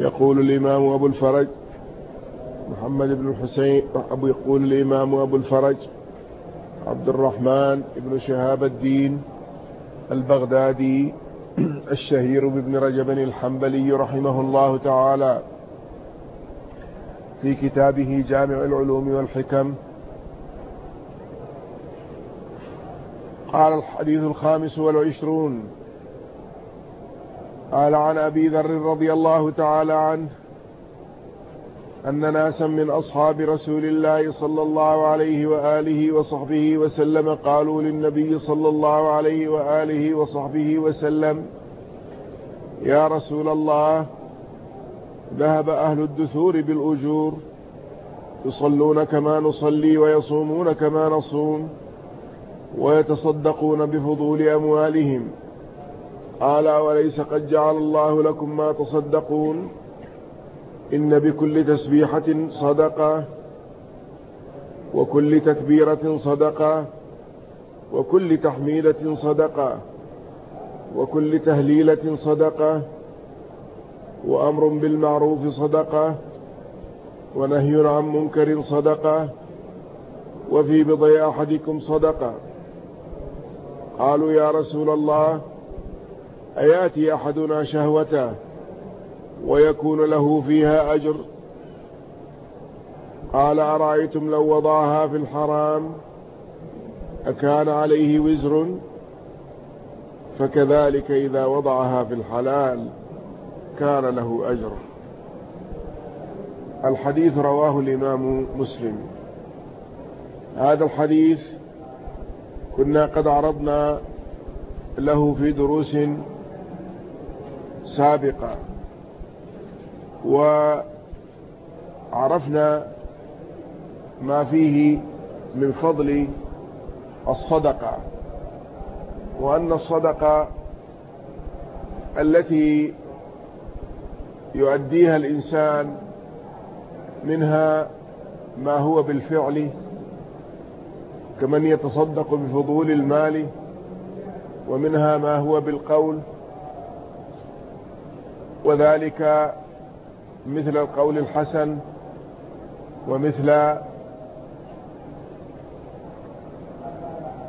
يقول الإمام أبو الفرج محمد بن الحسين أبو يقول الإمام أبو الفرج عبد الرحمن بن شهاب الدين البغدادي الشهير بابن رجب الحنبلي رحمه الله تعالى. في كتابه جامع العلوم والحكم. قال الحديث الخامس والعشرون. قال عن أبي ذر رضي الله تعالى عنه أن ناسا من أصحاب رسول الله صلى الله عليه وآله وصحبه وسلم قالوا للنبي صلى الله عليه وآله وصحبه وسلم يا رسول الله ذهب أهل الدثور بالأجور يصلون كما نصلي ويصومون كما نصوم ويتصدقون بفضول أموالهم قال وليس قد جعل الله لكم ما تصدقون إن بكل تسبيحة صدقة وكل تكبيرة صدقة وكل تحميدة صدقة وكل تهليلة صدقة وأمر بالمعروف صدقة ونهي عن منكر صدقة وفي بضي أحدكم صدقة قالوا يا رسول الله أيأتي أحدنا شهوته ويكون له فيها أجر؟ قال أرأيتم لو وضعها في الحرام أكان عليه وزر؟ فكذلك إذا وضعها في الحلال كان له أجر. الحديث رواه الإمام مسلم. هذا الحديث كنا قد عرضنا له في دروس سابقة. وعرفنا ما فيه من فضل الصدقة وأن الصدقة التي يؤديها الإنسان منها ما هو بالفعل كمن يتصدق بفضول المال ومنها ما هو بالقول وذلك مثل القول الحسن ومثل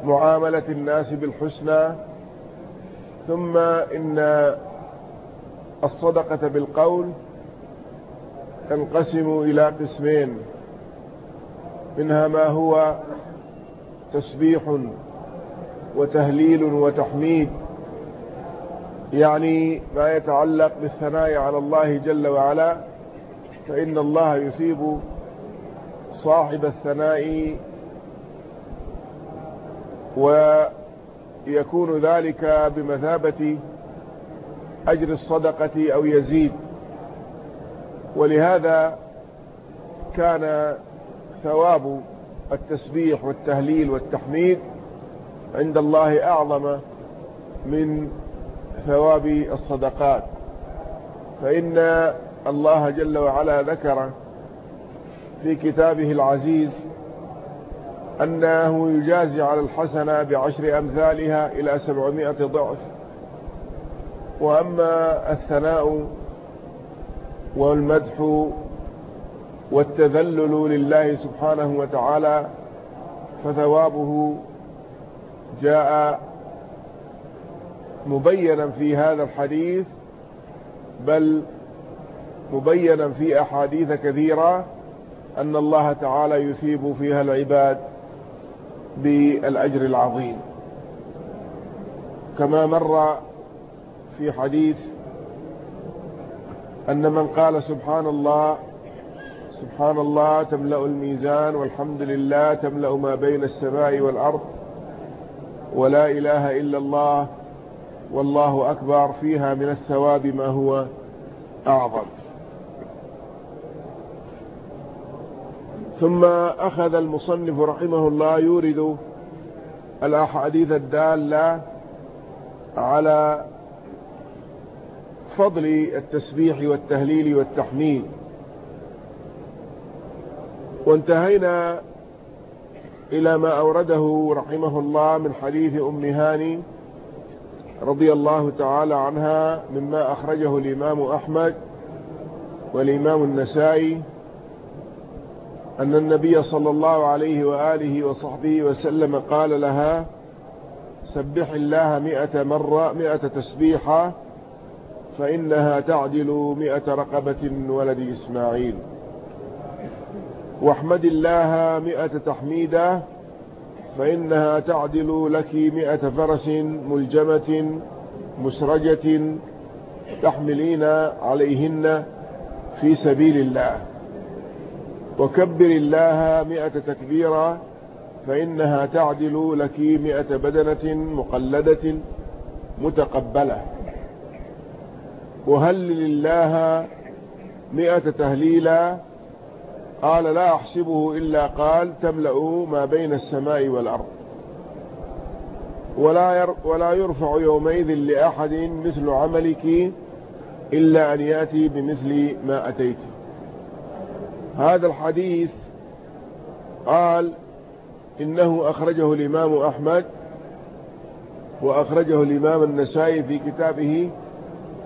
معاملة الناس بالحسنى ثم إن الصدقة بالقول تنقسم إلى قسمين منها ما هو تسبيح وتهليل وتحميد يعني ما يتعلق بالثناء على الله جل وعلا فإن الله يثيب صاحب الثناء ويكون ذلك بمثابة أجر الصدقة أو يزيد. ولهذا كان ثواب التسبيح والتهليل والتحميد عند الله أعظم من ثواب الصدقات. فإن الله جل وعلا ذكر في كتابه العزيز أنه يجازي على الحسنة بعشر أمثالها إلى سبعمائة ضعف. وأما الثناء والمدح والتذلل لله سبحانه وتعالى فثوابه جاء مبينا في هذا الحديث بل مبينا في أحاديث كثيرة أن الله تعالى يثيب فيها العباد بالأجر العظيم. كما مر في حديث أن من قال سبحان الله سبحان الله تملأ الميزان والحمد لله تملأ ما بين السماء والأرض ولا إله إلا الله والله أكبر فيها من الثواب ما هو أعظم. ثم أخذ المصنف رحمه الله يورد الأحاديث الدالة على فضل التسبيح والتهليل والتحميل. وانتهينا إلى ما أورده رحمه الله من حديث أم هاني رضي الله تعالى عنها مما أخرجه الإمام أحمد والإمام النسائي أن النبي صلى الله عليه وآله وصحبه وسلم قال لها سبح الله مئة مرة مئة تسبيحة فإنها تعدل مئة رقبة ولد إسماعيل. واحمد الله مئة تحميدة فإنها تعدل لك مئة فرس ملجمة مسرجة تحملين عليهن في سبيل الله. وكبر الله مئة تكبيرة فإنها تعدل لك مئة بدنة مقلدة متقبلة. وهلل الله مئة تهليلا قال لا أحسبه إلا قال تملأ ما بين السماء والأرض. ولا ولا يرفع يومئذ لأحد مثل عملك إلا أن يأتي بمثل ما أتيت. هذا الحديث قال إنه أخرجه الإمام أحمد وأخرجه الإمام النسائي في كتابه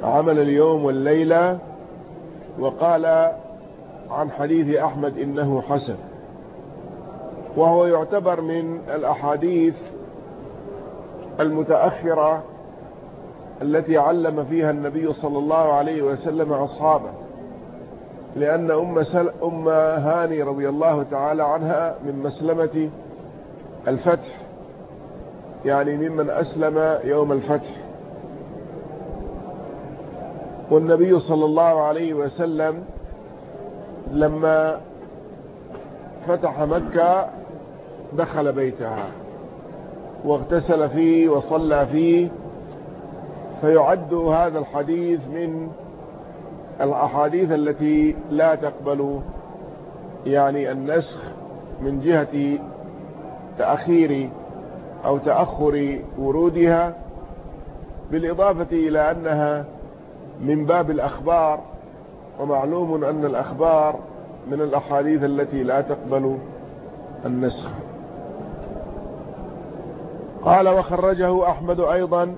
عمل اليوم والليلة وقال عن حديث أحمد إنه حسن وهو يعتبر من الأحاديث المتأخرة التي علم فيها النبي صلى الله عليه وسلم أصحابه لأن أم, سل... أم هاني رضي الله تعالى عنها من مسلمة الفتح يعني ممن أسلم يوم الفتح. والنبي صلى الله عليه وسلم لما فتح مكة دخل بيتها واغتسل فيه وصلى فيه فيعد هذا الحديث من الأحاديث التي لا تقبل يعني النسخ من جهة تأخير أو تأخر ورودها بالإضافة إلى أنها من باب الأخبار ومعلوم أن الأخبار من الأحاديث التي لا تقبل النسخ. قال وخرجه أحمد أيضا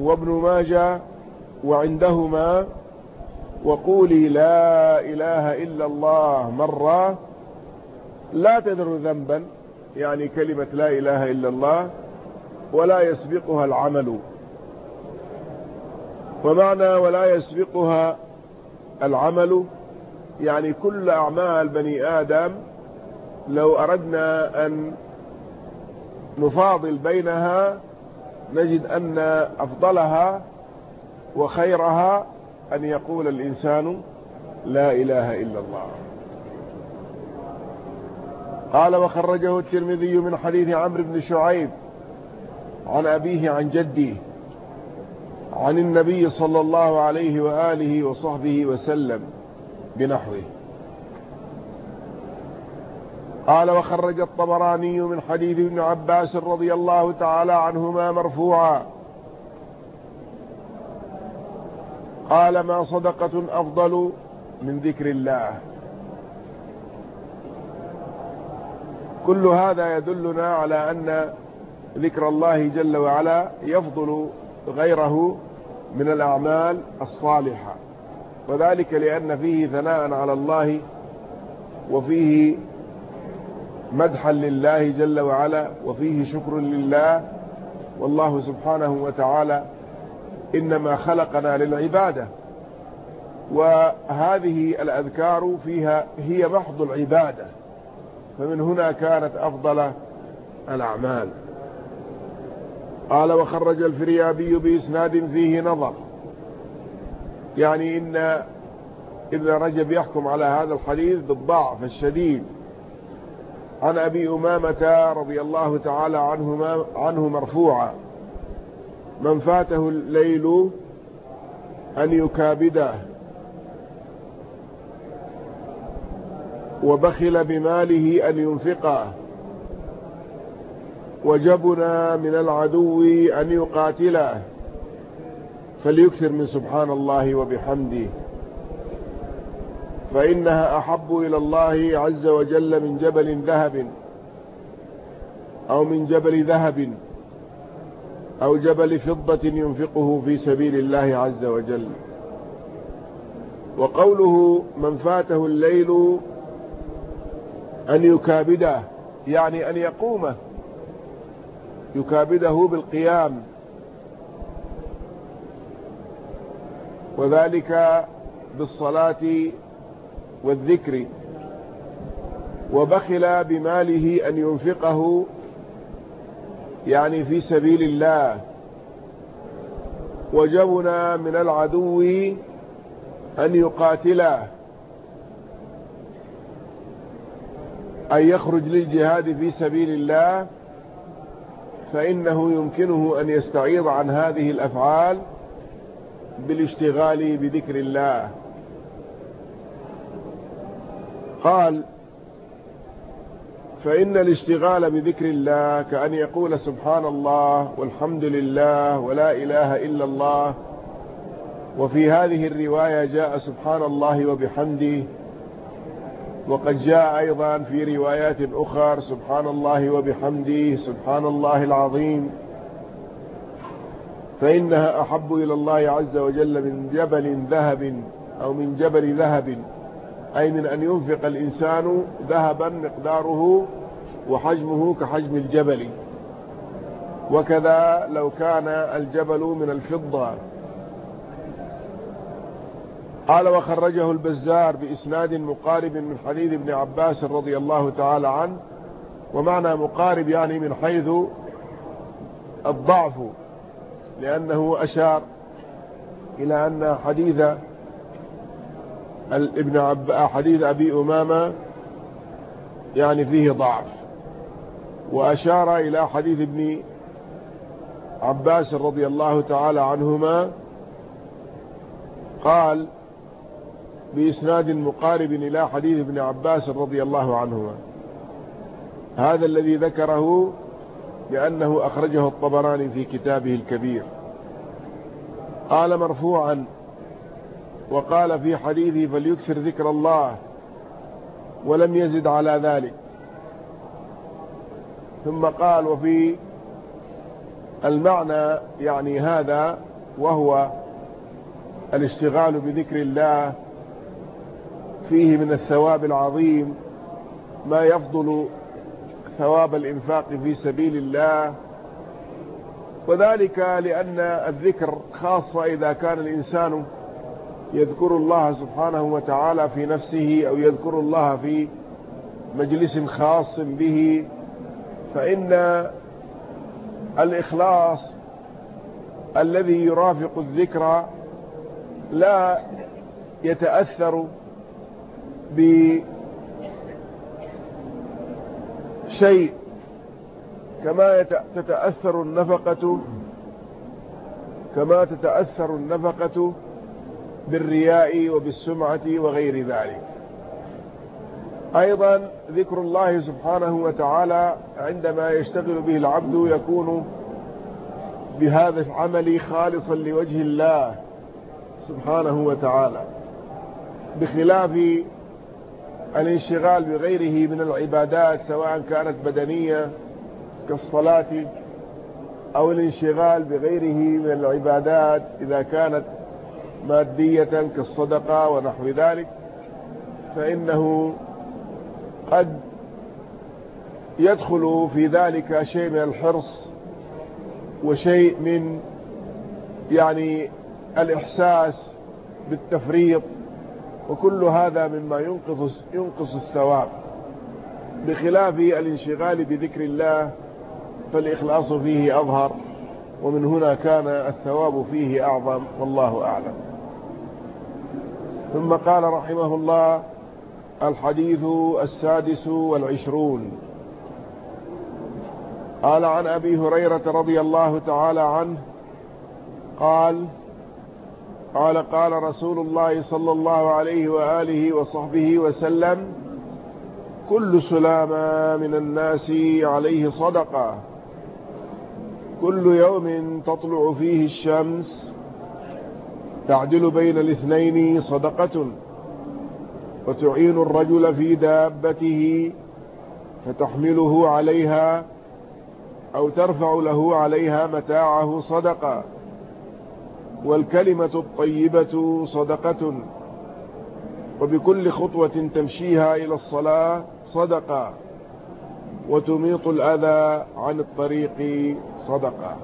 وابن ماجه وعندهما وقولي لا إله إلا الله مرة لا تذر ذنبا يعني كلمة لا إله إلا الله ولا يسبقها العمل. ومعنى ولا يسبقها العمل يعني كل أعمال بني آدم لو أردنا أن نفاضل بينها نجد أن أفضلها وخيرها أن يقول الإنسان لا إله إلا الله. قال وخرجه الترمذي من حديث عمرو بن شعيب عن أبيه عن جده. عن النبي صلى الله عليه وآله وصحبه وسلم بنحوه. قال وخرج الطبراني من حديث ابن عباس رضي الله تعالى عنهما مرفوعا. قال ما صدقة أفضل من ذكر الله. كل هذا يدلنا على أن ذكر الله جل وعلا يفضل غيره من الأعمال الصالحة. وذلك لأن فيه ثناء على الله وفيه مدحا لله جل وعلا وفيه شكر لله. والله سبحانه وتعالى إنما خلقنا للعبادة. وهذه الأذكار فيها هي محض العبادة. فمن هنا كانت أفضل الأعمال. قال وخرج الفريابي بإسناد فيه نظر. يعني إن ابن رجب يحكم على هذا الحديث بالضعف الشديد. عن أبي أمامة رضي الله تعالى عنه, عنه مرفوعا. من فاته الليل أن يكابده. وبخل بماله أن ينفقه. وجبنا من العدو أن يقاتله. فليكثر من سبحان الله وبحمده. فإنها أحب إلى الله عز وجل من جبل ذهب أو من جبل ذهب أو جبل فضة ينفقه في سبيل الله عز وجل. وقوله من فاته الليل أن يكابده يعني أن يقوم يكابده بالقيام. وذلك بالصلاة والذكر. وبخل بماله أن ينفقه يعني في سبيل الله. وجبنا من العدو أن يقاتله. أن يخرج للجهاد في سبيل الله. فإنه يمكنه أن يستعيض عن هذه الأفعال بالاشتغال بذكر الله. قال فإن الاشتغال بذكر الله كأن يقول سبحان الله والحمد لله ولا إله إلا الله. وفي هذه الرواية جاء سبحان الله وبحمده وقد جاء أيضا في روايات أخرى سبحان الله وبحمده سبحان الله العظيم. فإنها أحب إلى الله عز وجل من جبل ذهب أو من جبل ذهب أي من أن ينفق الإنسان ذهبا مقداره وحجمه كحجم الجبل. وكذا لو كان الجبل من الفضة. قال وخرجه البزار بإسناد مقارب من حديث ابن عباس رضي الله تعالى عنه ومعنى مقارب يعني من حيث الضعف لأنه أشار إلى أن حديث ابن عب حديث أبي أمامة يعني فيه ضعف. وأشار إلى حديث ابن عباس رضي الله تعالى عنهما قال بإسناد مقارب إلى حديث ابن عباس رضي الله عنهما. هذا الذي ذكره لأنه أخرجه الطبراني في كتابه الكبير. قال مرفوعا وقال في حديثه فليكثر ذكر الله ولم يزد على ذلك. ثم قال وفي المعنى يعني هذا وهو الاشتغال بذكر الله فيه من الثواب العظيم ما يفضل ثواب الإنفاق في سبيل الله. وذلك لأن الذكر خاصة إذا كان الإنسان يذكر الله سبحانه وتعالى في نفسه أو يذكر الله في مجلس خاص به فإن الإخلاص الذي يرافق الذكر لا يتأثر بشيء كما تتأثر النفقة كما تتأثر النفقة بالرياء وبالسمعة وغير ذلك. أيضا ذكر الله سبحانه وتعالى عندما يشتغل به العبد يكون بهذا العمل خالصا لوجه الله سبحانه وتعالى بخلاف الانشغال بغيره من العبادات سواء كانت بدنية كالصلاة أو الانشغال بغيره من العبادات إذا كانت مادية كالصدقة ونحو ذلك فإنه قد يدخل في ذلك شيء من الحرص وشيء من يعني الإحساس بالتفريط وكل هذا مما ينقص, ينقص الثواب. بخلاف الانشغال بذكر الله فالإخلاص فيه أظهر ومن هنا كان الثواب فيه أعظم والله أعلم. ثم قال رحمه الله الحديث السادس والعشرون. قال عن أبي هريرة رضي الله تعالى عنه قال قال قال رسول الله صلى الله عليه وآله وصحبه وسلم كل سلامة من الناس عليه صدقة. كل يوم تطلع فيه الشمس تعدل بين الاثنين صدقة وتعين الرجل في دابته فتحمله عليها أو ترفع له عليها متاعه صدقة. والكلمة الطيبة صدقة وبكل خطوة تمشيها إلى الصلاة صدقة وتميط الأذى عن الطريق صدقة.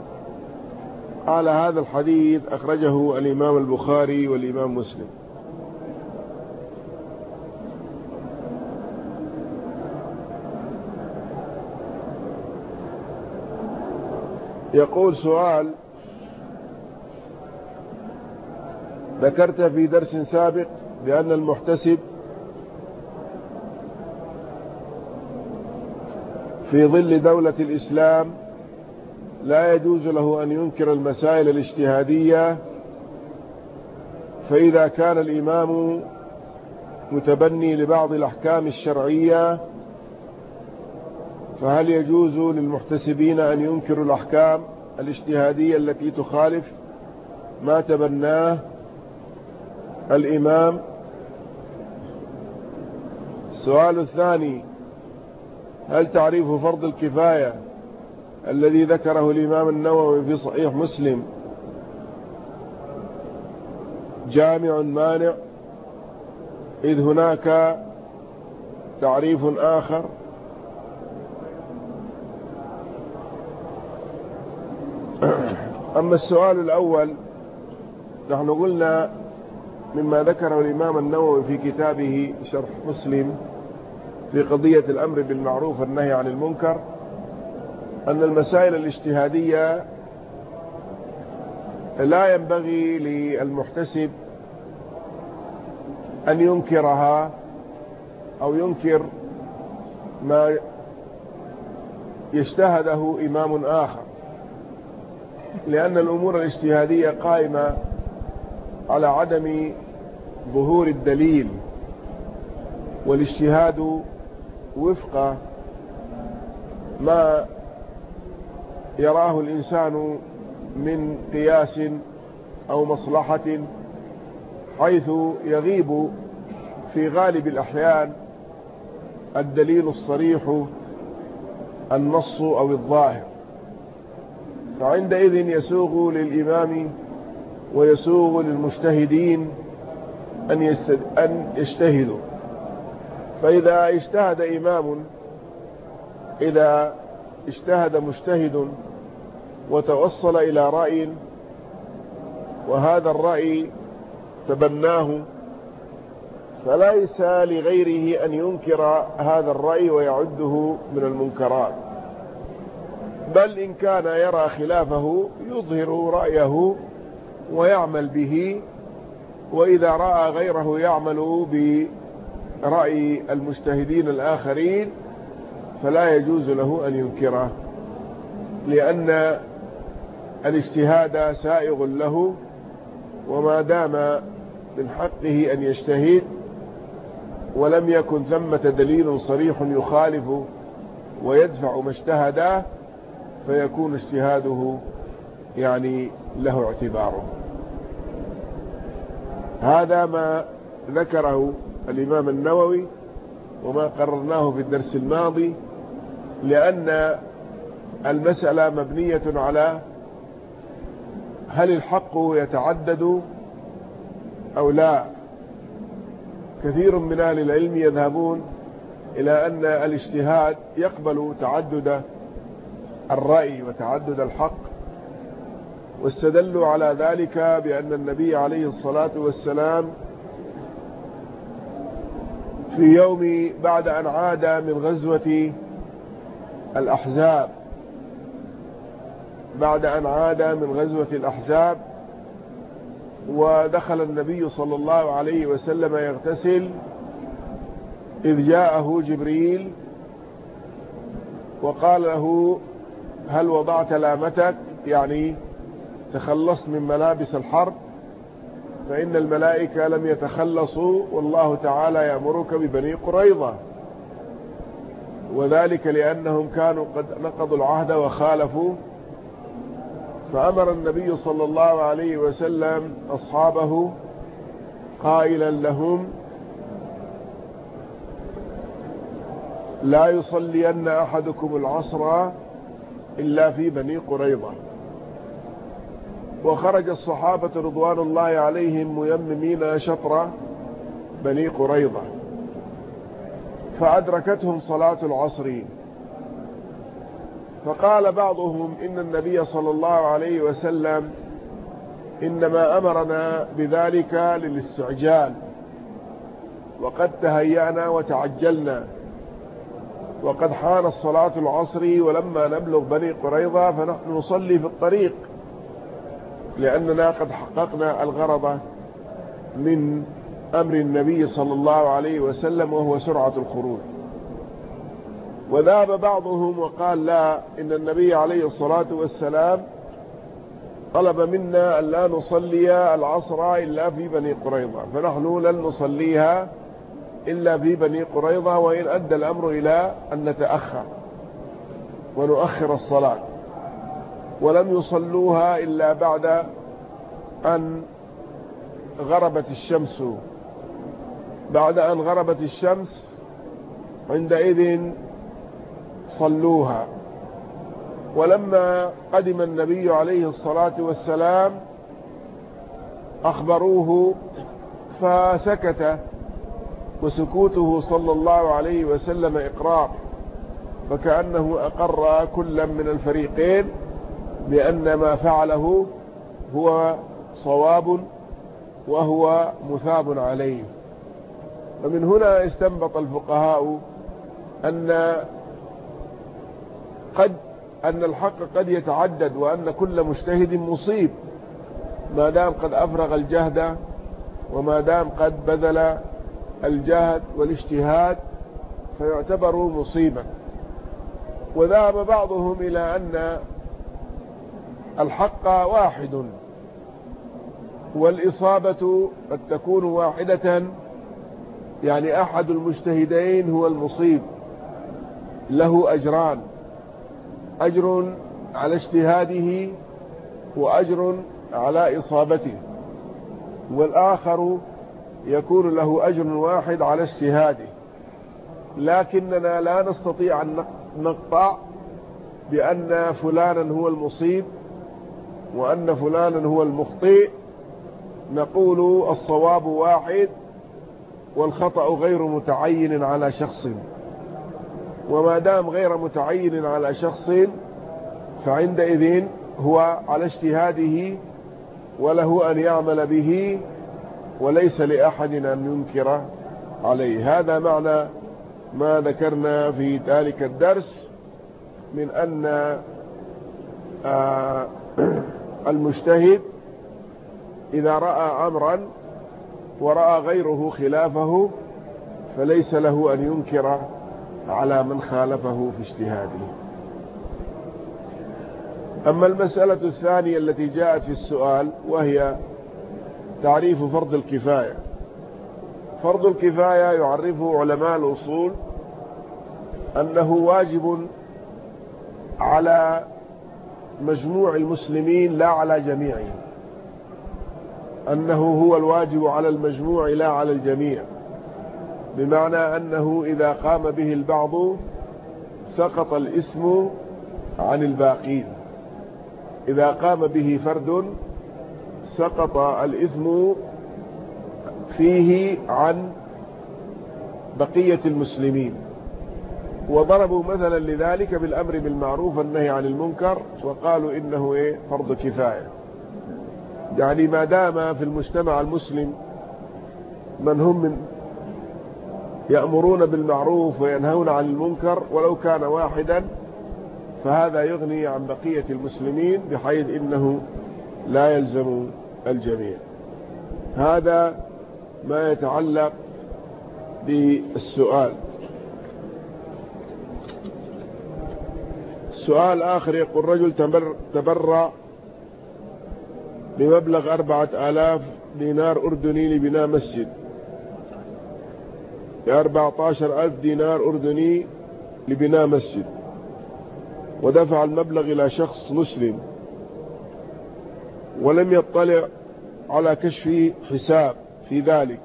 قال هذا الحديث أخرجه الإمام البخاري والإمام مسلم. يقول سؤال ذكرت في درس سابق بأن المحتسب في ظل دولة الإسلام لا يجوز له أن ينكر المسائل الاجتهادية فإذا كان الإمام متبني لبعض الأحكام الشرعية فهل يجوز للمحتسبين أن ينكروا الأحكام الاجتهادية التي تخالف ما تبناه؟ الإمام. السؤال الثاني هل تعريف فرض الكفاية الذي ذكره الإمام النووي في صحيح مسلم جامع مانع إذ هناك تعريف آخر؟ أما السؤال الأول نحن قلنا مما ذكره الإمام النووي في كتابه شرح مسلم في قضية الأمر بالمعروف والنهي عن المنكر أن المسائل الاجتهادية لا ينبغي للمحتسب أن ينكرها أو ينكر ما يجتهده إمام آخر لأن الأمور الاجتهادية قائمة على عدم ظهور الدليل والاجتهاد وفق ما يراه الإنسان من قياس أو مصلحة حيث يغيب في غالب الأحيان الدليل الصريح النص أو الظاهر. فعندئذ يسوغ للإمام ويسوغ للمجتهدين أن, يجتهدوا. فإذا اجتهد إمام إذا اجتهد مجتهد وتوصل إلى رأي وهذا الرأي تبناه فليس لغيره أن ينكر هذا الرأي ويعده من المنكرات. بل إن كان يرى خلافه يظهر رأيه ويعمل به وإذا رأى غيره يعمل برأي المجتهدين الآخرين فلا يجوز له أن ينكره لأن الاجتهاد سائغ له وما دام من حقه أن يجتهد ولم يكن ثمة دليل صريح يخالف ويدفع ما اجتهده فيكون اجتهاده يعني له اعتباره. هذا ما ذكره الإمام النووي وما قررناه في الدرس الماضي لأن المسألة مبنية على هل الحق يتعدد أو لا. كثير من أهل العلم يذهبون إلى أن الاجتهاد يقبل تعدد الرأي وتعدد الحق. واستدلوا على ذلك بأن النبي عليه الصلاة والسلام في يوم بعد أن عاد من غزوة الأحزاب. بعد أن عاد من غزوة الأحزاب ودخل النبي صلى الله عليه وسلم يغتسل إذ جاءه جبريل وقال له هل وضعت لامتك؟ يعني تخلصت من ملابس الحرب فإن الملائكة لم يتخلصوا والله تعالى يأمرك ببني قريظة. وذلك لأنهم كانوا قد نقضوا العهد وخالفوا. فأمر النبي صلى الله عليه وسلم أصحابه قائلا لهم لا يصلين أحدكم العصر إلا في بني قريظة. وخرج الصحابة رضوان الله عليهم ميممين شطرة بني قريظة فأدركتهم صلاة العصر. فقال بعضهم إن النبي صلى الله عليه وسلم إنما أمرنا بذلك للاستعجال وقد تهيأنا وتعجلنا وقد حان الصلاة العصر ولما نبلغ بني قريظة فنحن نصلي في الطريق. لأننا قد حققنا الغرض من أمر النبي صلى الله عليه وسلم وهو سرعة الخروج. وذهب بعضهم وقال لا إن النبي عليه الصلاة والسلام طلب منا أن لا نصلي العصر إلا في بني قريظة فنحن لن نصليها إلا في بني قريظة وإن أدى الأمر إلى أن نتأخر ونؤخر الصلاة. ولم يصلوها إلا بعد أن غربت الشمس. بعد أن غربت الشمس عندئذ صلوها. ولما قدم النبي عليه الصلاة والسلام أخبروه فسكت وسكوته صلى الله عليه وسلم إقرار فكأنه أقر كلا من الفريقين. بأن ما فعله هو صواب وهو مثاب عليه. ومن هنا استنبط الفقهاء أن قد أن الحق قد يتعدد وأن كل مجتهد مصيب. ما دام قد أفرغ الجهد وما دام قد بذل الجهد والاجتهاد فيعتبر مصيبا. وذهب بعضهم إلى أن الحق واحد والإصابة قد تكون واحدة يعني أحد المجتهدين هو المصيب له أجران أجر على اجتهاده وأجر على إصابته والآخر يكون له أجر واحد على اجتهاده. لكننا لا نستطيع أن نقطع بأن فلانا هو المصيب وأن فلانا هو المخطئ نقول الصواب واحد والخطأ غير متعين على شخص. وما دام غير متعين على شخص فعندئذ هو على اجتهاده وله أن يعمل به وليس لأحد أن ينكر عليه. هذا معنى ما ذكرنا في ذلك الدرس من أن آه، المجتهد إذا رأى أمرا ورأى غيره خلافه فليس له أن ينكر على من خالفه في اجتهاده. أما المسألة الثانية التي جاءت في السؤال وهي تعريف فرض الكفاية. فرض الكفاية يعرفه علماء الأصول أنه واجب على مجموع المسلمين لا على جميعهم. أنه هو الواجب على المجموع لا على الجميع. بمعنى أنه إذا قام به البعض سقط الاسم عن الباقين. إذا قام به فرد سقط الإثم فيه عن بقية المسلمين. وضربوا مثلا لذلك بالأمر بالمعروف والنهي عن المنكر وقالوا إنه إيه؟ فرض كفاية. يعني ما دام في المجتمع المسلم من هم من يأمرون بالمعروف وينهون عن المنكر ولو كان واحدا فهذا يغني عن بقية المسلمين بحيث إنه لا يلزم الجميع. هذا ما يتعلق بالسؤال. السؤال آخر يقول رجل تبرع بمبلغ أربعة آلاف دينار أردني لبناء مسجد. بأربعة عشر ألف دينار أردني لبناء مسجد. ودفع المبلغ إلى شخص مسلم. ولم يطلع على كشف حساب في ذلك.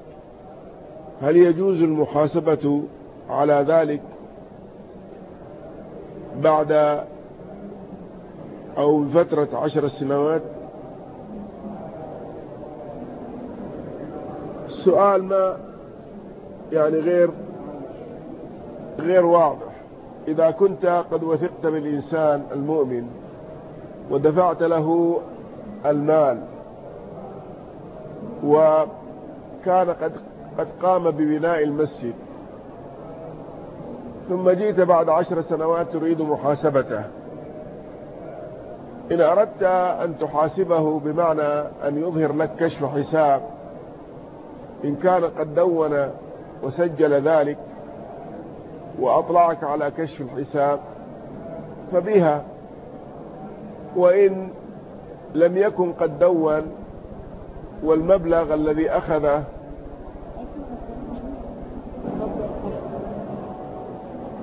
هل يجوز المحاسبة على ذلك بعد أو فترة عشر سنوات؟ السؤال ما يعني غير غير واضح. إذا كنت قد وثقت بالإنسان المؤمن ودفعت له المال وكان قد قد قام ببناء المسجد ثم جئت بعد عشر سنوات تريد محاسبته إن أردت أن تحاسبه بمعنى أن يظهر لك كشف حساب إن كان قد دون وسجل ذلك وأطلعك على كشف الحساب فبها. وإن لم يكن قد دون والمبلغ الذي أخذه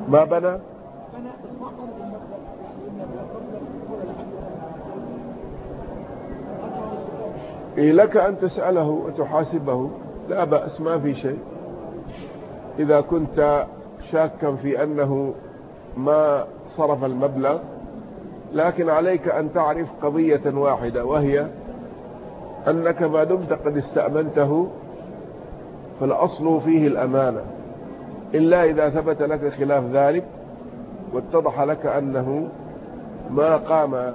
ما بنى إيه لك أن تسأله وتحاسبه. لا بأس ما في شيء. إذا كنت شاكا في أنه ما صرف المبلغ لكن عليك أن تعرف قضية واحدة وهي أنك ما دمت قد استأمنته فالأصل فيه الأمانة. إلا إذا ثبت لك خلاف ذلك واتضح لك أنه ما قام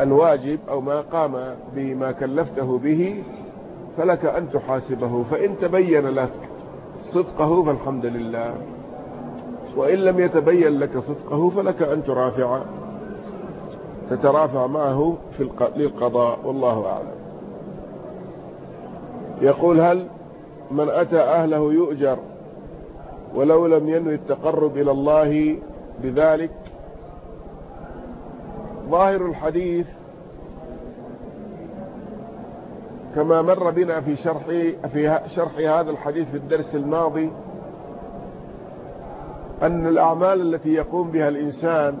بالواجب أو ما قام بما كلفته به فلك أن تحاسبه فإن تبين لك صدقه فالحمد لله. وإن لم يتبين لك صدقه فلك أن ترافع تترافع معه في للقضاء والله أعلم. يقول هل من أتى أهله يؤجر ولو لم ينوي التقرب إلى الله بذلك؟ ظاهر الحديث كما مر بنا في شرح في شرح هذا الحديث في الدرس الماضي أن الأعمال التي يقوم بها الإنسان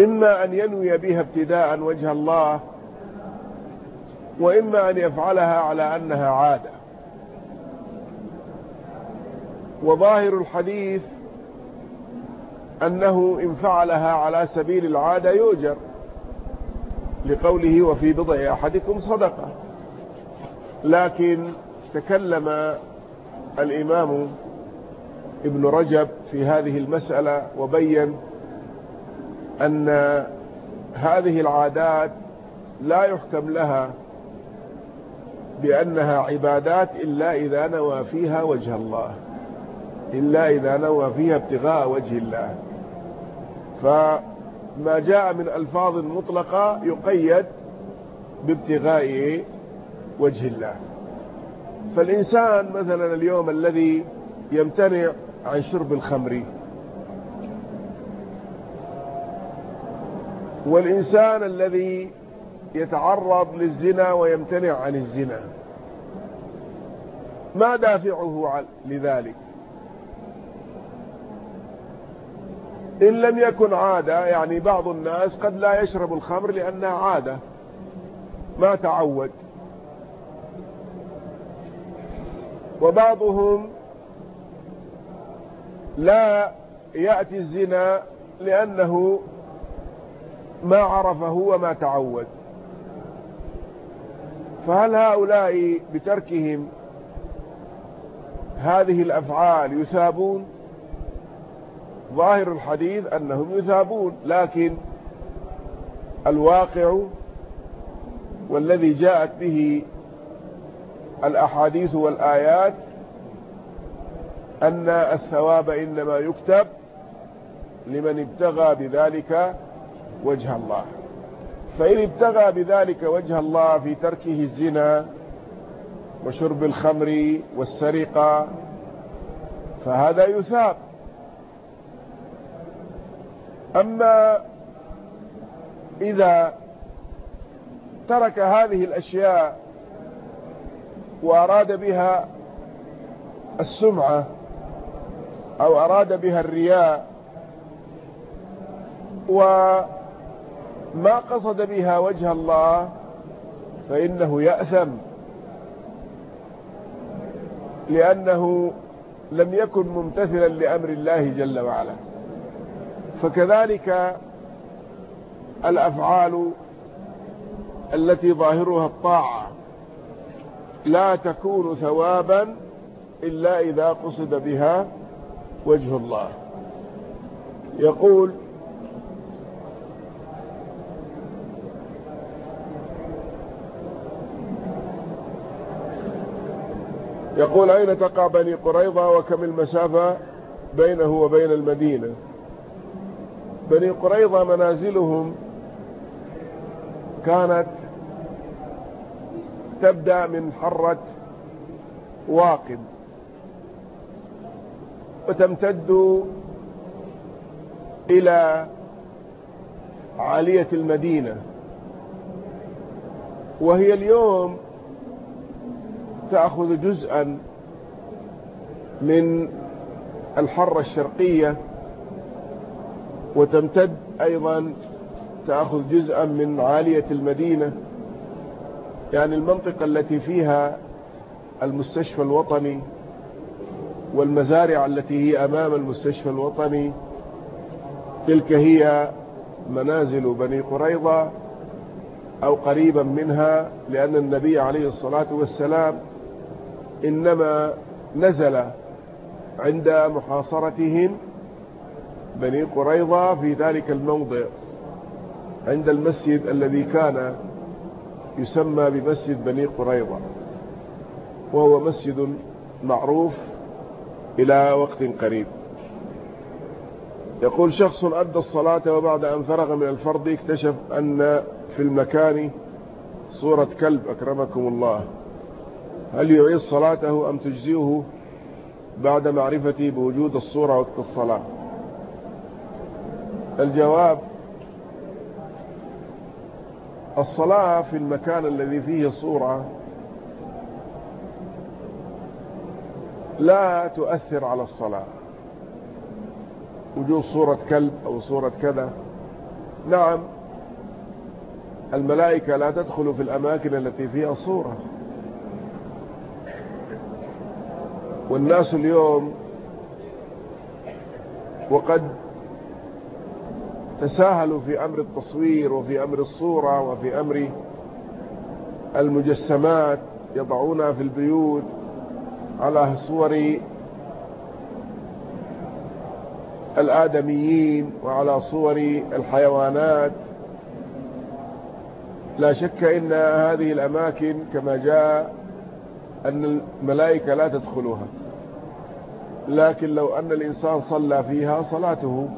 إما أن ينوي بها ابتداء وجه الله وإما أن يفعلها على أنها عادة. وظاهر الحديث أنه إن فعلها على سبيل العادة يؤجر لقوله وفي بضع أحدكم صدقة. لكن تكلم الإمام ابن رجب في هذه المسألة وبين أن هذه العادات لا يحكم لها بأنها عبادات إلا إذا نوى فيها وجه الله إلا إذا نوى فيها ابتغاء وجه الله. فما جاء من ألفاظ مطلقة يقيد بابتغاء وجه الله. فالإنسان مثلا اليوم الذي يمتنع عن شرب الخمر والإنسان الذي يتعرض للزنا ويمتنع عن الزنا ما دافعه لذلك؟ إن لم يكن عادة يعني بعض الناس قد لا يشرب الخمر لأنها عادة. ما تعود. وبعضهم لا يأتي الزنا لأنه ما عرفه وما تعود. فهل هؤلاء بتركهم هذه الأفعال يثابون؟ ظاهر الحديث أنهم يثابون لكن الواقع والذي جاءت به الأحاديث والآيات أن الثواب إنما يكتب لمن ابتغى بذلك وجه الله. فإن ابتغى بذلك وجه الله في تركه الزنا وشرب الخمر والسرقة فهذا يثاب. أما إذا ترك هذه الأشياء وأراد بها السمعة أو أراد بها الرياء وما قصد بها وجه الله فإنه يأثم لأنه لم يكن ممتثلا لأمر الله جل وعلا. فكذلك الأفعال التي ظاهرها الطاعة لا تكون ثوابا إلا إذا قصد بها وجه الله. يقول يقول أين تقع بني قريظة وكم المسافة بينه وبين المدينة؟ بني قريظة منازلهم كانت تبدأ من حرة واقد وتمتد إلى عالية المدينة. وهي اليوم تأخذ جزءا من الحرة الشرقية وتمتد أيضا تأخذ جزءا من عالية المدينة. يعني المنطقة التي فيها المستشفى الوطني والمزارع التي هي أمام المستشفى الوطني تلك هي منازل بني قريظة أو قريبا منها لأن النبي عليه الصلاة والسلام إنما نزل عند محاصرتهم بني قريظة في ذلك الموضع عند المسجد الذي كان يسمى بمسجد بني قريظة وهو مسجد معروف إلى وقت قريب. يقول شخص أدى الصلاة وبعد أن فرغ من الفرض اكتشف أن في المكان صورة كلب أكرمكم الله. هل يعيد صلاته أم تجزيه بعد معرفتي بوجود الصورة وقت الصلاة؟ الجواب الصلاة في المكان الذي فيه صورة لا تؤثر على الصلاة. وجود صورة كلب أو صورة كذا. نعم الملائكة لا تدخل في الأماكن التي فيها صورة والناس اليوم وقد تساهلوا في أمر التصوير وفي أمر الصورة وفي أمر المجسمات يضعونها في البيوت على صور الآدميين وعلى صور الحيوانات. لا شك إن هذه الأماكن كما جاء أن الملائكة لا تدخلها لكن لو أن الإنسان صلى فيها صلاته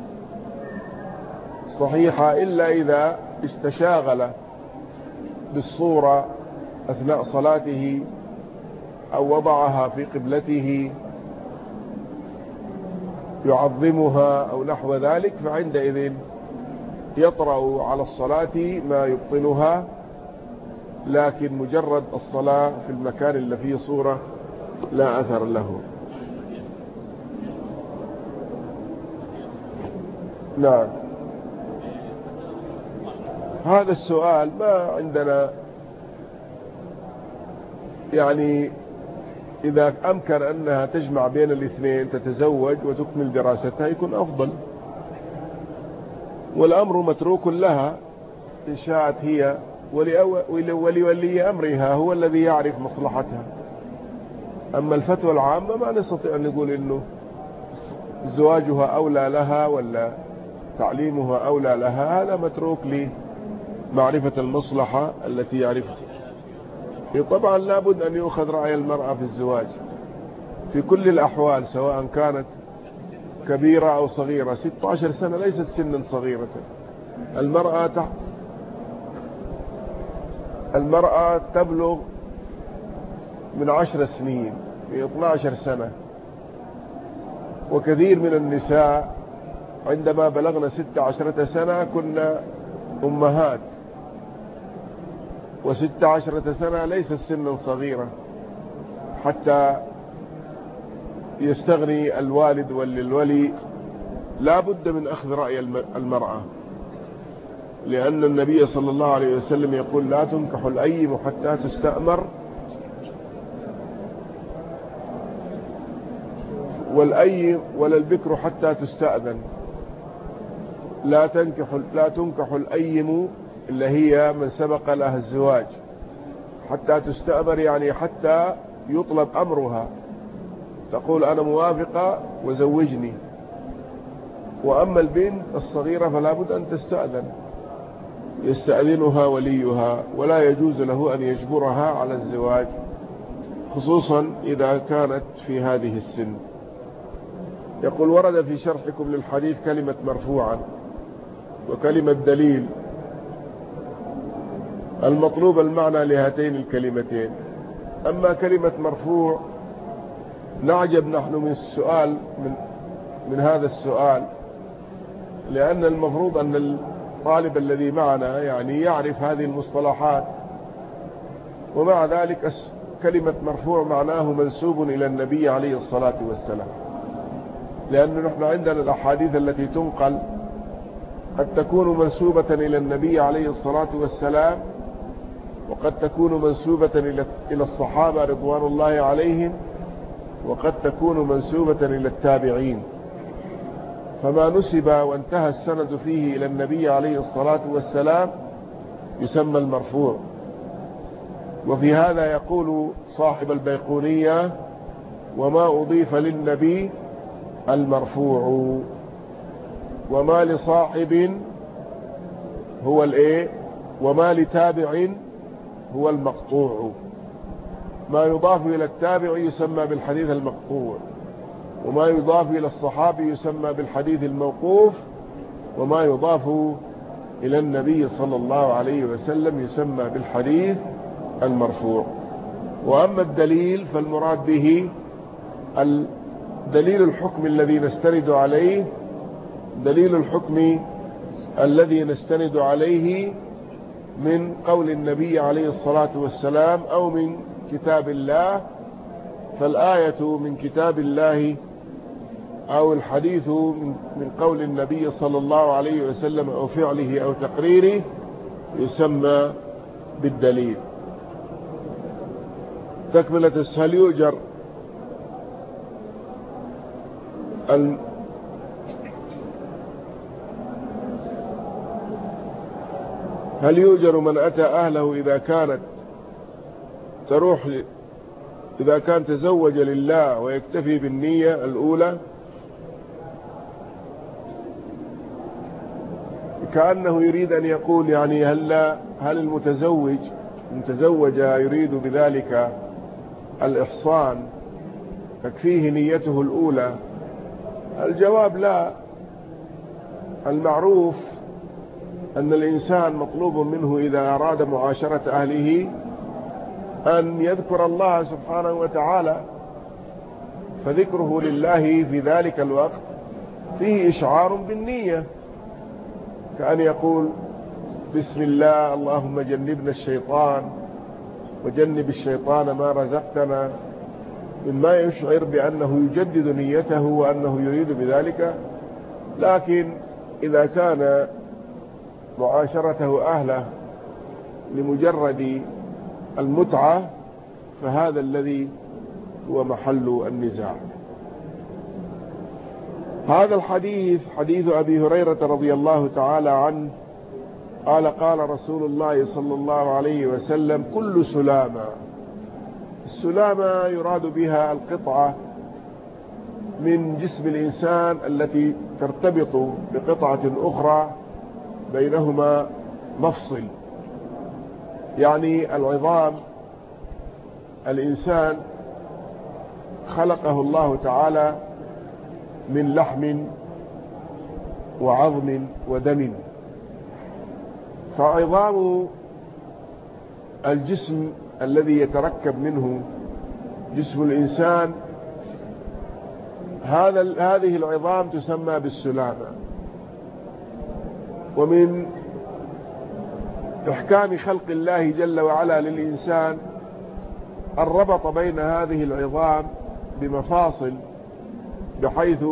صحيحة إلا إذا استشاغل بالصورة أثناء صلاته أو وضعها في قبلته يعظمها أو نحو ذلك فعندئذ يطرأ على الصلاة ما يبطلها لكن مجرد الصلاة في المكان اللي فيه صورة لا أثر له. نعم. هذا السؤال ما عندنا يعني إذا أمكن أنها تجمع بين الاثنين تتزوج وتكمل دراستها يكون أفضل. والأمر متروك لها إن شاءت هي ولولي أمرها هو الذي يعرف مصلحتها. أما الفتوى العامة ما نستطيع أن نقول إنه زواجها أولى لها ولا تعليمها أولى لها هذا متروك لمعرفة المصلحة التي يعرفها. طبعا لابد أن يؤخذ رأي المرأة في الزواج. في كل الأحوال سواء كانت كبيرة أو صغيرة 16 سنة ليست سنا صغيرة. المرأة المرأة تبلغ من عشر سنين في 12 سنة. وكثير من النساء عندما بلغنا ست عشرة سنة كنا أمهات. وست عشرة سنة ليست سنا صغيرة حتى يستغني الوالد والولي. لا بد من أخذ رأي المرأة لأن النبي صلى الله عليه وسلم يقول لا تنكح الأيم حتى تستأمر. والأيم ولا البكر حتى تستأذن. لا تنكح لا تنكح الأيم اللي هي من سبق لها الزواج. حتى تستأمر يعني حتى يطلب أمرها. تقول أنا موافقة وزوجني. وأما البنت الصغيرة فلا بد أن تستأذن. يستأذنها وليها ولا يجوز له أن يجبرها على الزواج خصوصا إذا كانت في هذه السن. يقول ورد في شرحكم للحديث كلمة مرفوعا وكلمة دليل. المطلوب المعنى لهاتين الكلمتين. أما كلمة مرفوع نعجب نحن من السؤال من, من هذا السؤال لأن المفروض أن الطالب الذي معنا يعني يعرف هذه المصطلحات. ومع ذلك كلمة مرفوع معناه منسوب إلى النبي عليه الصلاة والسلام. لأن نحن عندنا الأحاديث التي تنقل قد تكون منسوبة إلى النبي عليه الصلاة والسلام وقد تكون منسوبة إلى الصحابة رضوان الله عليهم وقد تكون منسوبة إلى التابعين. فما نسب وانتهى السند فيه إلى النبي عليه الصلاة والسلام يسمى المرفوع. وفي هذا يقول صاحب البيقونية وما أضيف للنبي المرفوع. وما لصاحب هو الإيه؟ وما لتابع هو المقطوع. ما يضاف إلى التابع يسمى بالحديث المقطوع وما يضاف إلى الصحابي يسمى بالحديث الموقوف وما يضاف إلى النبي صلى الله عليه وسلم يسمى بالحديث المرفوع. وأما الدليل فالمراد به دليل الحكم الذي نستند عليه دليل الحكم الذي نستند عليه من قول النبي عليه الصلاة والسلام أو من كتاب الله فالآية من كتاب الله أو الحديث من قول النبي صلى الله عليه وسلم أو فعله أو تقريره يسمى بالدليل. تكملة هل يؤجر هل يؤجر من أتى أهله إذا كانت تروح إذا كان تزوج لله ويكتفي بالنية الأولى؟ كأنه يريد أن يقول يعني هل, هل المتزوج المتزوج يريد بذلك الإحصان تكفيه نيته الأولى؟ الجواب لا. المعروف أن الإنسان مطلوب منه إذا أراد معاشرة أهله أن يذكر الله سبحانه وتعالى فذكره لله في ذلك الوقت فيه إشعار بالنية كأن يقول بسم الله اللهم جنبنا الشيطان وجنب الشيطان ما رزقتنا مما يشعر بأنه يجدد نيته وأنه يريد بذلك لكن إذا كان معاشرته أهله لمجرد المتعة فهذا الذي هو محل النزاع. هذا الحديث حديث أبي هريرة رضي الله تعالى عنه قال قال رسول الله صلى الله عليه وسلم كل سلامة. السلامة يراد بها القطعة من جسم الإنسان التي ترتبط بقطعة أخرى بينهما مفصل. يعني العظام الإنسان خلقه الله تعالى من لحم وعظم ودم. فعظام الجسم الذي يتركب منه جسم الإنسان هذا هذه العظام تسمى بالسلامة. ومن إحكام خلق الله جل وعلا للإنسان الربط بين هذه العظام بمفاصل بحيث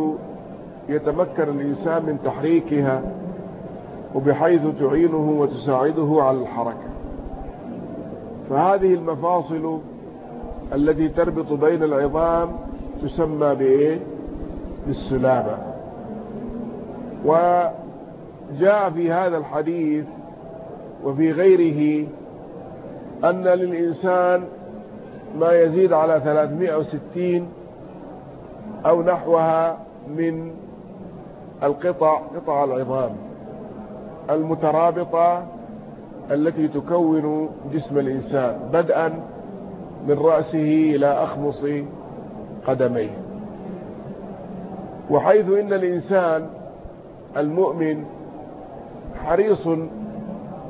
يتمكن الإنسان من تحريكها وبحيث تعينه وتساعده على الحركة. فهذه المفاصل التي تربط بين العظام تسمى بإيه؟ بالسلامة. وجاء في هذا الحديث وفي غيره أن للإنسان ما يزيد على 360 أو نحوها من القطع قطع العظام المترابطة التي تكون جسم الإنسان بدءا من رأسه إلى أخمص قدميه. وحيث إن الإنسان المؤمن حريص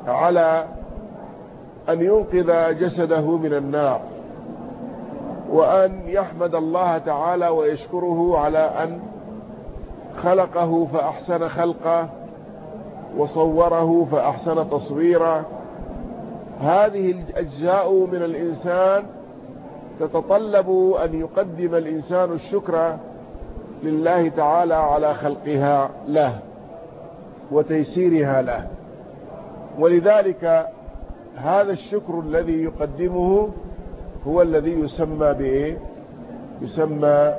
على أن ينقذ جسده من النار وأن يحمد الله تعالى ويشكره على أن خلقه فأحسن خلقه وصوره فأحسن تصويره. هذه الأجزاء من الإنسان تتطلب أن يقدم الإنسان الشكر لله تعالى على خلقها له. وتيسيرها له. ولذلك هذا الشكر الذي يقدمه هو الذي يسمى بإيه؟ يسمى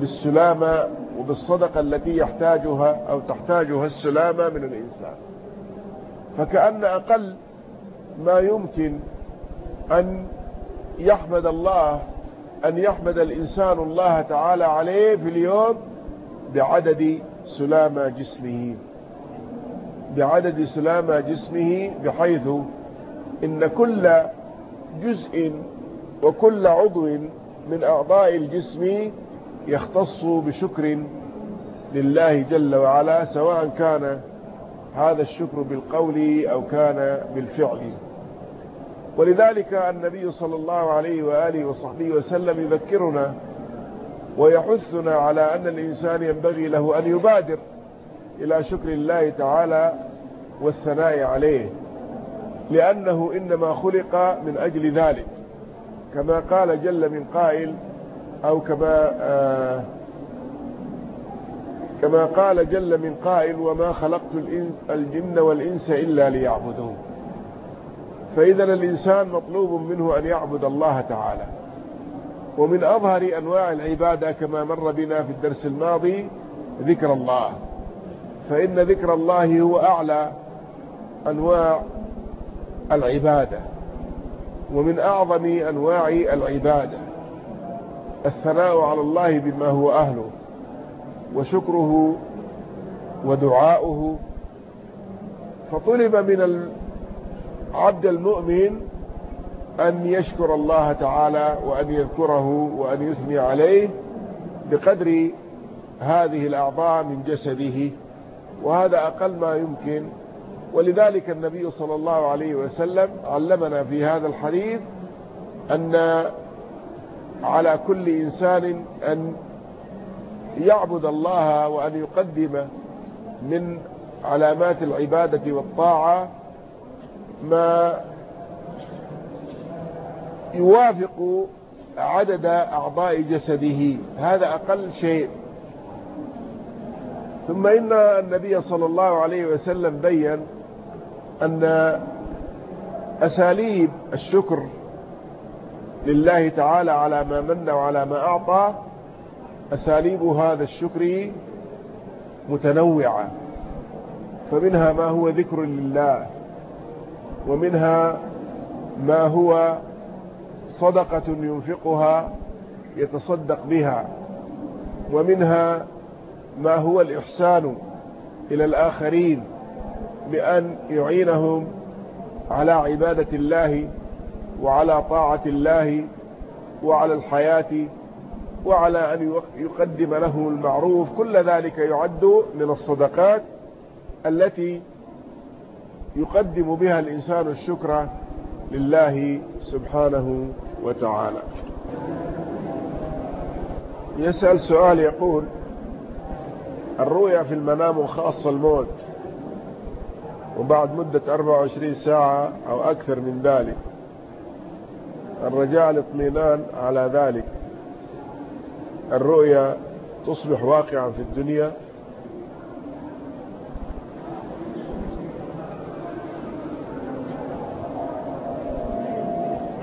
بالسلامة وبالصدقة التي يحتاجها أو تحتاجها السلامة من الإنسان. فكأن أقل ما يمكن أن يحمد الله أن يحمد الإنسان الله تعالى عليه في اليوم بعدد سلامة جسمه بعدد سلامة جسمه بحيث إن كل جزء وكل عضو من أعضاء الجسم يختص بشكر لله جل وعلا سواء كان هذا الشكر بالقول أو كان بالفعل. ولذلك النبي صلى الله عليه وآله وصحبه وسلم يذكرنا ويحثنا على أن الإنسان ينبغي له أن يبادر إلى شكر الله تعالى والثناء عليه لأنه إنما خلق من أجل ذلك. كما قال جل من قائل أو كما آه كما قال جل من قائل وما خلقت الجن والإنس إلا ليعبدون. فإذا الإنسان مطلوب منه أن يعبد الله تعالى. ومن أظهر أنواع العبادة كما مر بنا في الدرس الماضي ذكر الله. فإن ذكر الله هو أعلى أنواع العبادة ومن أعظم أنواع العبادة. الثناء على الله بما هو أهله وشكره ودعاؤه. فطلب من العبد المؤمن أن يشكر الله تعالى وأن يذكره وأن يثني عليه بقدر هذه الأعضاء من جسده وهذا أقل ما يمكن. ولذلك النبي صلى الله عليه وسلم علمنا في هذا الحديث أن على كل إنسان أن يعبد الله وأن يقدم من علامات العبادة والطاعة ما يوافق عدد أعضاء جسده. هذا أقل شيء. ثم إن النبي صلى الله عليه وسلم بين أن أساليب الشكر لله تعالى على ما من وعلى ما أعطى أساليب هذا الشكر متنوعة. فمنها ما هو ذكر لله ومنها ما هو صدقة ينفقها يتصدق بها ومنها ما هو الإحسان إلى الآخرين بأن يعينهم على عبادة الله وعلى طاعة الله وعلى الحياة وعلى أن يقدم له المعروف. كل ذلك يعد من الصدقات التي يقدم بها الإنسان الشكر لله سبحانه وتعالى. يسأل سؤال يقول الرؤيا في المنام خاصة الموت وبعد مدة 24 ساعة أو أكثر من ذلك الرجاء الاطمئنان على ذلك. الرؤيا تصبح واقعا في الدنيا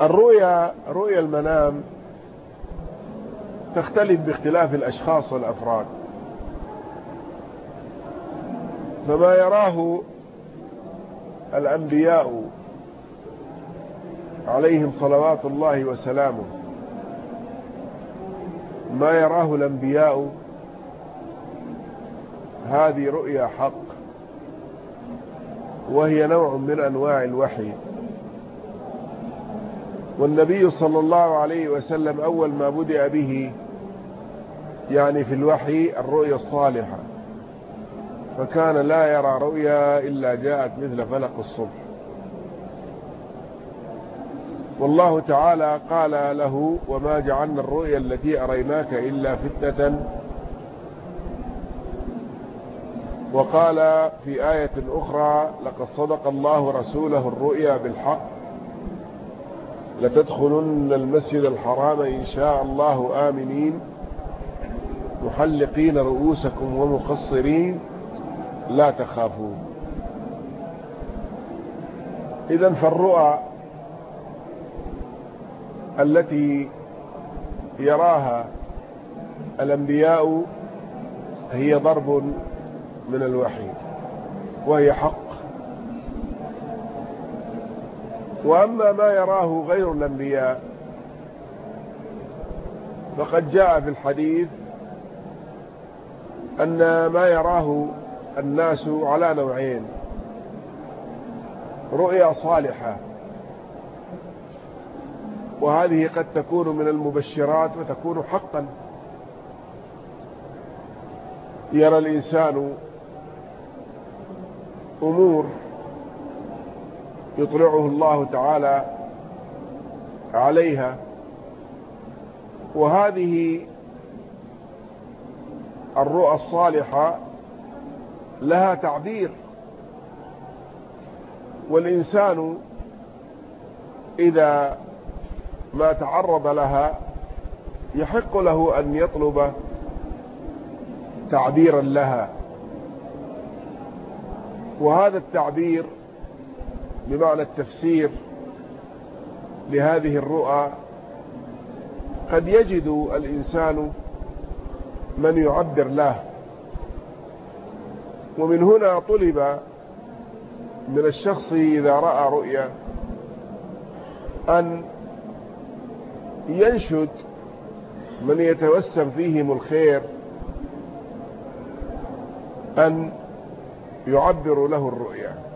الرؤيا رؤيا المنام تختلف باختلاف الأشخاص والأفراد. فما يراه الأنبياء عليهم صلوات الله وسلامه ما يراه الأنبياء هذه رؤيا حق وهي نوع من أنواع الوحي. والنبي صلى الله عليه وسلم أول ما بدأ به يعني في الوحي الرؤيا الصالحة فكان لا يرى رؤيا إلا جاءت مثل فلق الصبح. والله تعالى قال له وما جعلنا الرؤيا التي أريناك إلا فتنة. وقال في آية أخرى لقد صدق الله رسوله الرؤيا بالحق لتدخلن المسجد الحرام إن شاء الله آمنين محلقين رؤوسكم ومقصرين لا تخافون. إذا فالرؤى التي يراها الأنبياء هي ضرب من الوحي وهي حق. وأما ما يراه غير الأنبياء فقد جاء في الحديث أن ما يراه الناس على نوعين رؤيا صالحة وهذه قد تكون من المبشرات وتكون حقا. يرى الإنسان أمور يطلعه الله تعالى عليها. وهذه الرؤى الصالحة لها تعبير. والإنسان إذا ما تعرض لها يحق له أن يطلب تعبيرا لها. وهذا التعبير بمعنى التفسير لهذه الرؤى قد يجد الإنسان من يعبر له. ومن هنا طلب من الشخص إذا رأى رؤيا أن ينشد من يتوسم فيهم الخير أن يعبر له الرؤيا.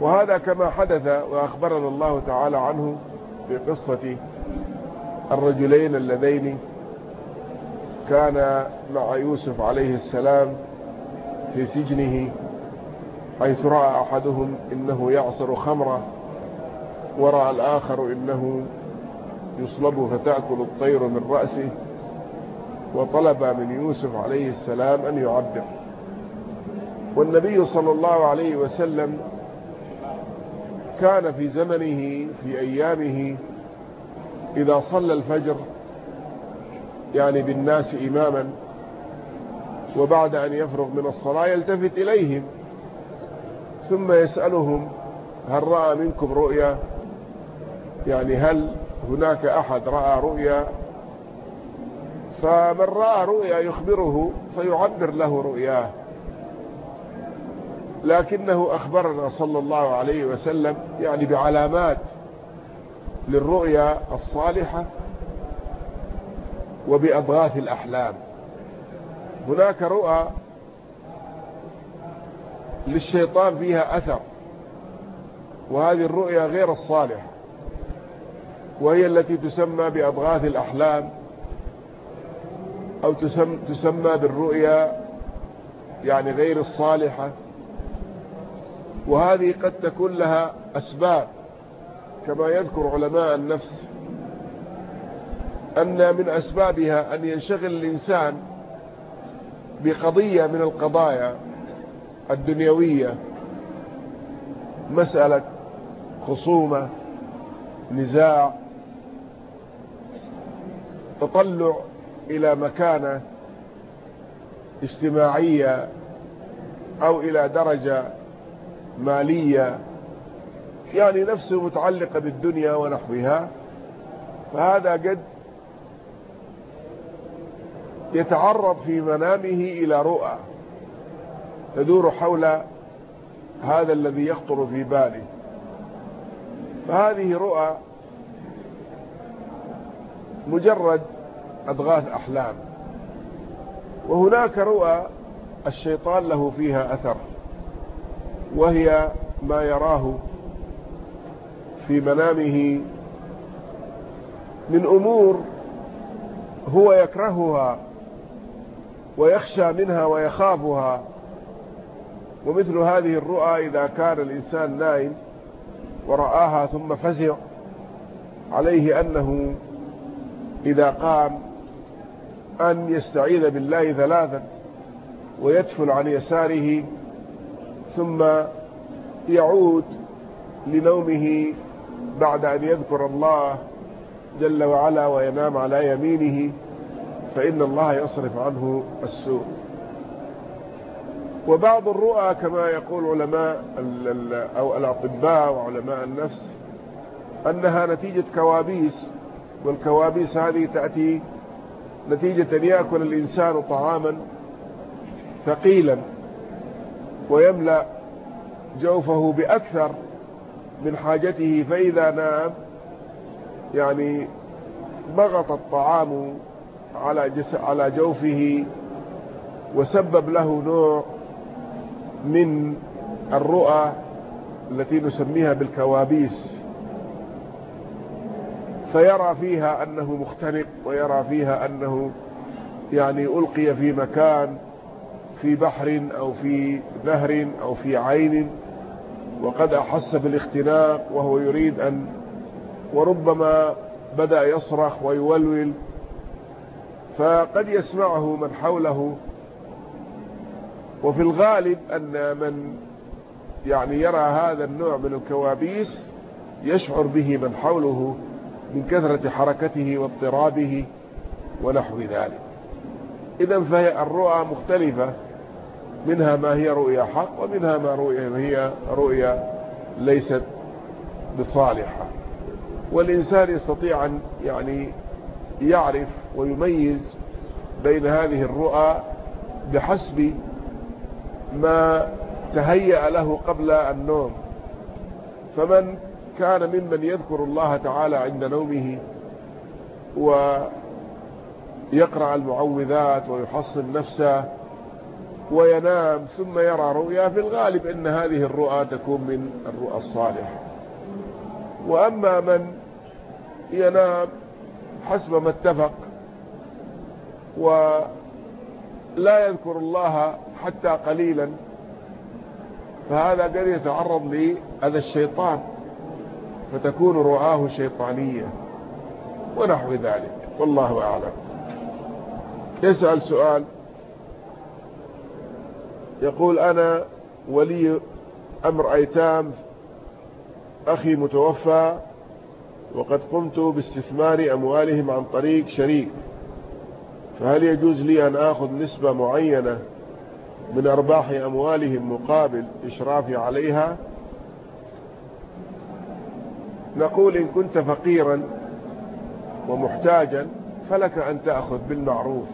وهذا كما حدث وأخبرنا الله تعالى عنه في قصة الرجلين اللذين كان مع يوسف عليه السلام في سجنه حيث رأى أحدهم إنه يعصر خمرة ورأى الآخر إنه يصلب فتأكل الطير من رأسه وطلب من يوسف عليه السلام أن يعبر. والنبي صلى الله عليه وسلم كان في زمنه في أيامه إذا صلى الفجر يعني بالناس إماما وبعد أن يفرغ من الصلاة يلتفت إليهم ثم يسألهم هل رأى منكم رؤيا؟ يعني هل هناك أحد رأى رؤيا؟ فمن رأى رؤيا يخبره فيعبر له رؤياه. لكنه أخبرنا صلى الله عليه وسلم يعني بعلامات للرؤيا الصالحة وبأضغاث الأحلام. هناك رؤى للشيطان فيها أثر وهذه الرؤيا غير الصالحة وهي التي تسمى بأضغاث الأحلام أو تسمى بالرؤيا يعني غير الصالحة. وهذه قد تكون لها أسباب كما يذكر علماء النفس أن من أسبابها أن ينشغل الإنسان بقضية من القضايا الدنيوية مسألة خصومة نزاع تطلع إلى مكانة اجتماعية أو إلى درجة مالية يعني نفسه متعلقة بالدنيا ونحوها فهذا قد يتعرض في منامه إلى رؤى تدور حول هذا الذي يخطر في باله. فهذه رؤى مجرد أضغاث أحلام وهناك رؤى الشيطان له فيها أثر. وهي ما يراه في منامه من أمور هو يكرهها ويخشى منها ويخافها ومثل هذه الرؤى إذا كان الإنسان نائم ورآها ثم فزع عليه أنه إذا قام أن يستعيذ بالله ثلاثا ويدفل عن يساره ثم يعود لنومه بعد أن يذكر الله جل وعلا وينام على يمينه فإن الله يصرف عنه السوء. وبعض الرؤى كما يقول علماء أو الأطباء وعلماء النفس أنها نتيجة كوابيس والكوابيس هذه تأتي نتيجة أن يأكل الإنسان طعاما ثقيلا. ويملأ جوفه بأكثر من حاجته فإذا نام يعني ضغط الطعام على على جوفه وسبب له نوع من الرؤى التي نسميها بالكوابيس. فيرى فيها أنه مختنق ويرى فيها أنه يعني ألقي في مكان في بحر أو في نهر أو في عين وقد أحس بالاختناق وهو يريد أن وربما بدأ يصرخ ويولول فقد يسمعه من حوله. وفي الغالب أن من يعني يرى هذا النوع من الكوابيس يشعر به من حوله من كثرة حركته واضطرابه ونحو ذلك. إذا فهي الرؤى مختلفة منها ما هي رؤيا حق ومنها ما رؤيا هي رؤيا ليست بصالحة. والإنسان يستطيع أن يعني يعرف ويميز بين هذه الرؤى بحسب ما تهيأ له قبل النوم. فمن كان ممن يذكر الله تعالى عند نومه ويقرأ المعوذات ويحصن نفسه وينام ثم يرى رؤيا في الغالب إن هذه الرؤى تكون من الرؤى الصالحة. وأما من ينام حسب ما اتفق ولا يذكر الله حتى قليلا فهذا قد يتعرض لأذى الشيطان فتكون رؤاه شيطانية ونحو ذلك. والله أعلم. يسأل سؤال. يقول أنا ولي أمر أيتام أخي متوفى وقد قمت باستثمار أموالهم عن طريق شريك. فهل يجوز لي أن أخذ نسبة معينة من أرباح أموالهم مقابل إشرافي عليها؟ نقول إن كنت فقيرا ومحتاجا فلك أن تأخذ بالمعروف.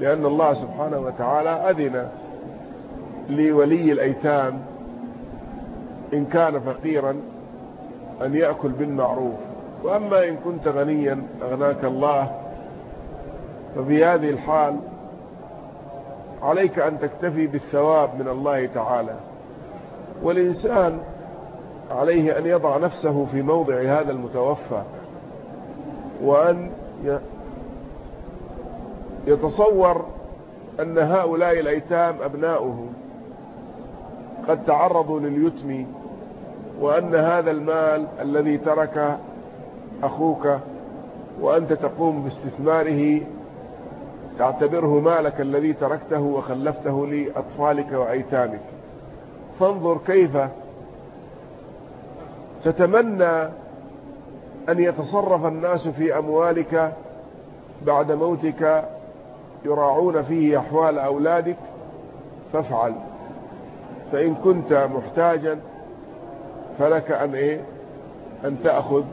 لأن الله سبحانه وتعالى أذن لولي الأيتام إن كان فقيرا أن يأكل بالمعروف. وأما إن كنت غنيا أغناك الله. ففي هذه الحال عليك أن تكتفي بالثواب من الله تعالى. والإنسان عليه أن يضع نفسه في موضع هذا المتوفى وأن يتصور أن هؤلاء الأيتام أبناؤه قد تعرضوا لليتم وأن هذا المال الذي ترك أخوك وأنت تقوم باستثماره تعتبره مالك الذي تركته وخلفته لأطفالك وأيتامك. فانظر كيف تتمنى أن يتصرف الناس في أموالك بعد موتك يراعون فيه أحوال أولادك فافعل. فإن كنت محتاجا فلك أن, إيه؟ أن تأخذ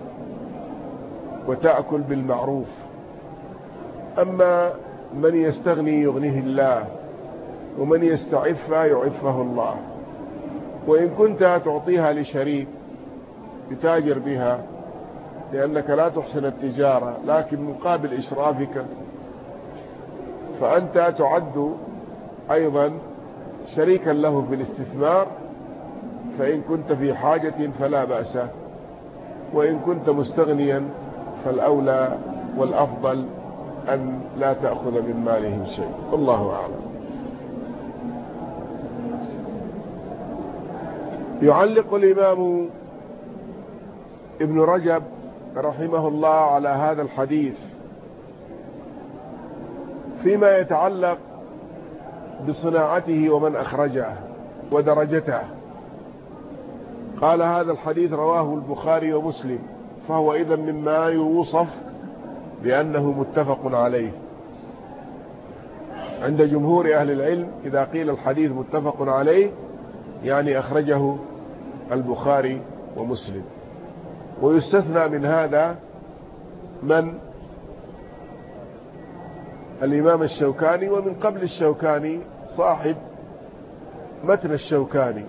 وتأكل بالمعروف. أما من يستغني يغنيه الله ومن يستعف يعفه الله. وإن كنت تعطيها لشريك يتاجر بها لأنك لا تحسن التجارة لكن مقابل إشرافك فأنت تعد أيضا شريكا له في الاستثمار فإن كنت في حاجة فلا بأس وإن كنت مستغنيا فالأولى والأفضل أن لا تأخذ من مالهم شيء. والله أعلم. يعلق الإمام ابن رجب رحمه الله على هذا الحديث فيما يتعلق بصناعته ومن أخرجه ودرجته. قال هذا الحديث رواه البخاري ومسلم فهو إذا مما يوصف بأنه متفق عليه. عند جمهور أهل العلم إذا قيل الحديث متفق عليه يعني أخرجه البخاري ومسلم. ويستثنى من هذا من الإمام الشوكاني ومن قبل الشوكاني صاحب متن الشوكاني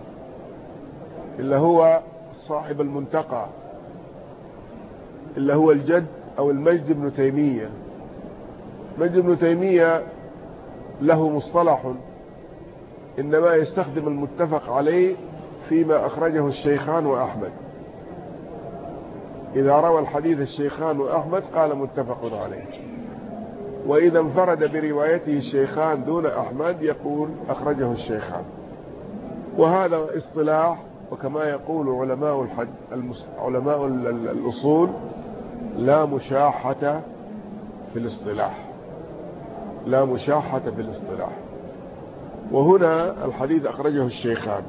اللي هو صاحب المنتقى اللي هو الجد أو المجد بن تيمية. مجد بن تيمية له مصطلح إنما يستخدم المتفق عليه فيما أخرجه الشيخان وأحمد. إذا روى الحديث الشيخان وأحمد قال متفق عليه. وإذا انفرد بروايته الشيخان دون أحمد يقول أخرجه الشيخان. وهذا اصطلاح وكما يقول علماء الحد علماء الأصول لا مشاحة في الاصطلاح. لا مشاحة في الاصطلاح. وهنا الحديث أخرجه الشيخان.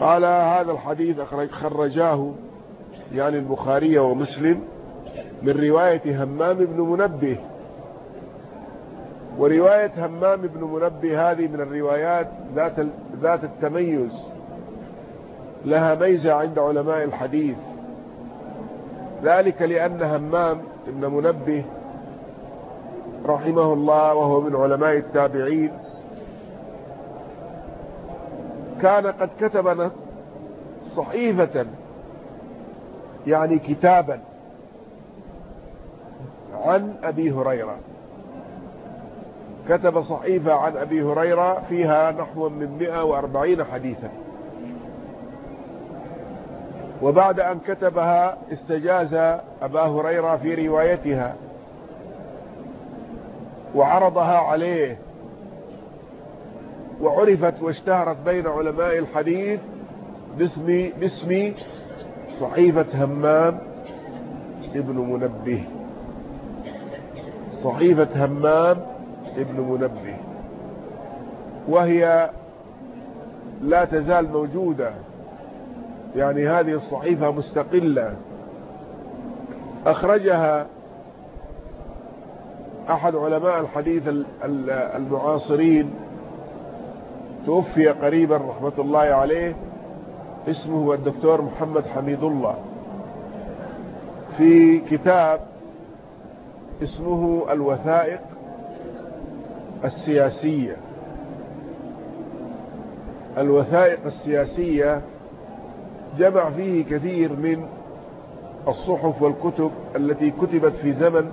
قال هذا الحديث أخرج خرجاه يعني البخاري ومسلم من رواية همام بن منبه ورواية همام بن منبه هذه من الروايات ذات ذات التميز لها ميزة عند علماء الحديث. ذلك لأن همام بن منبه رحمه الله وهو من علماء التابعين. كان قد كتب صحيفة يعني كتابا عن أبي هريرة. كتب صحيفة عن أبي هريرة فيها نحو من 140 حديثا. وبعد أن كتبها استجاز أبا هريرة في روايتها وعرضها عليه وعرفت واشتهرت بين علماء الحديث باسم, باسم صحيفة همام ابن منبه. صحيفة همام ابن منبه. وهي لا تزال موجودة. يعني هذه الصحيفة مستقلة. أخرجها أحد علماء الحديث المعاصرين. توفي قريبا رحمة الله عليه. اسمه الدكتور محمد حميد الله. في كتاب اسمه الوثائق السياسية. الوثائق السياسية جمع فيه كثير من الصحف والكتب التي كتبت في زمن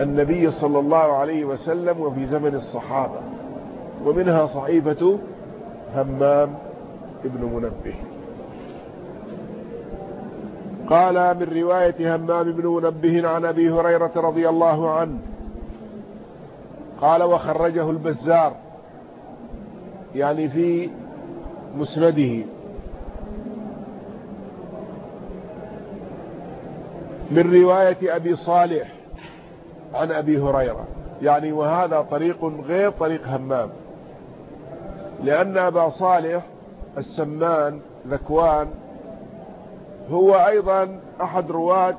النبي صلى الله عليه وسلم وفي زمن الصحابة ومنها صحيفة همام ابن منبه. قال من رواية همام بن منبه عن أبي هريرة رضي الله عنه قال وخرجه البزار يعني في مسنده. من رواية أبي صالح عن أبي هريرة. يعني وهذا طريق غير طريق همام. لأن أبا صالح السمان ذكوان هو أيضا أحد رواة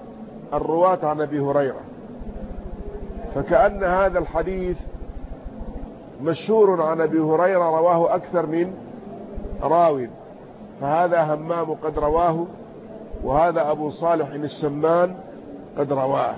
الرواة عن أبي هريرة. فكأن هذا الحديث مشهور عن أبي هريرة رواه أكثر من راو. فهذا همام قد رواه وهذا أبو صالح السمان قد رواه.